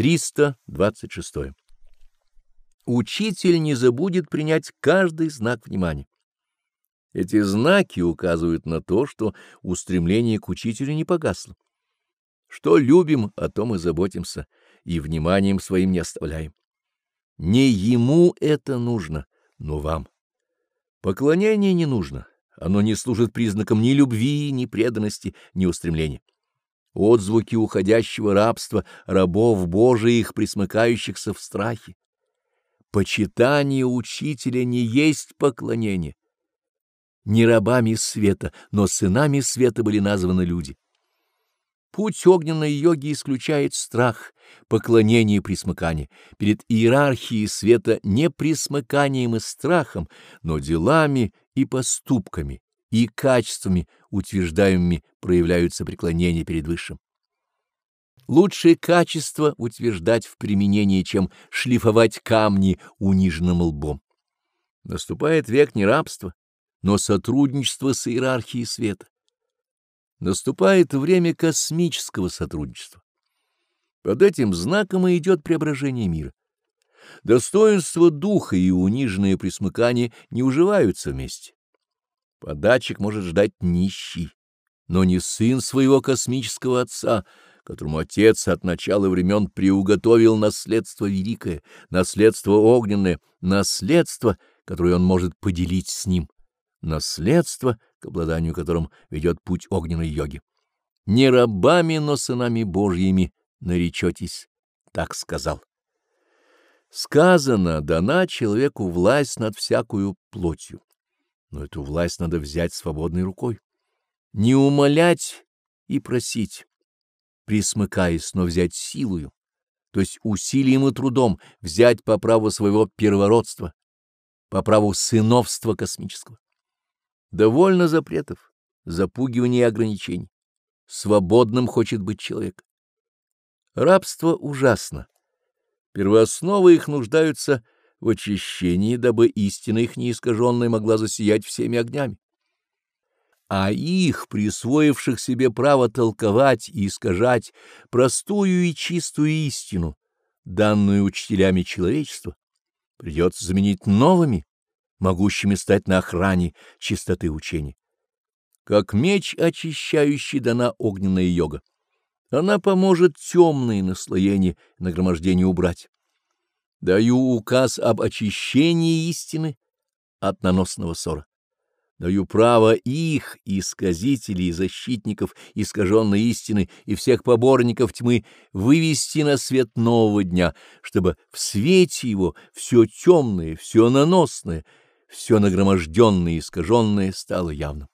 326. Учитель не забудет принять каждый знак внимания. Эти знаки указывают на то, что устремление к учителю не погасло. Что любим, о том и заботимся, и вниманием своим не оставляем. Не ему это нужно, но вам. Поклонение не нужно, оно не служит признаком ни любви, ни преданности, ни устремления. Отзвуки уходящего рабства рабов Божиих, присмыкающихся в страхе. Почитание учителя не есть поклонение. Не рабами света, но сынами света были названы люди. Путь огненной йоги исключает страх, поклонение и присмыкание. Перед иерархией света не присмыканием и страхом, но делами и поступками, и качествами, утверждаемыми, проявляются преклонения перед Высшим. Лучшее качество утверждать в применении, чем шлифовать камни униженным лбом. Наступает век не рабства, но сотрудничества с иерархией света. Наступает время космического сотрудничества. Под этим знаком и идет преображение мира. Достоинство духа и униженное присмыкание не уживаются вместе. Подачек может ждать нищий, но не сын своего космического отца, которому отец от начала времен приуготовил наследство великое, наследство огненное, наследство, которое он может поделить с ним, наследство, к обладанию которым ведет путь огненной йоги. Не рабами, но сынами Божьими наречетесь, так сказал. Сказано, дана человеку власть над всякую плотью но эту власть надо взять свободной рукой. Не умолять и просить, присмыкаясь, но взять силою, то есть усилием и трудом взять по праву своего первородства, по праву сыновства космического. Довольно запретов, запугиваний и ограничений. Свободным хочет быть человек. Рабство ужасно. Первоосновы их нуждаются в очищении, дабы истина их неискаженная могла засиять всеми огнями. А их, присвоивших себе право толковать и искажать простую и чистую истину, данную учителями человечества, придется заменить новыми, могущими стать на охране чистоты учения. Как меч очищающий дана огненная йога. Она поможет темные наслоения нагромождения убрать. Даю указ об очищении истины от наносного ссора. Даю право их, исказителей и защитников искаженной истины и всех поборников тьмы, вывести на свет нового дня, чтобы в свете его все темное, все наносное, все нагроможденное и искаженное стало явным.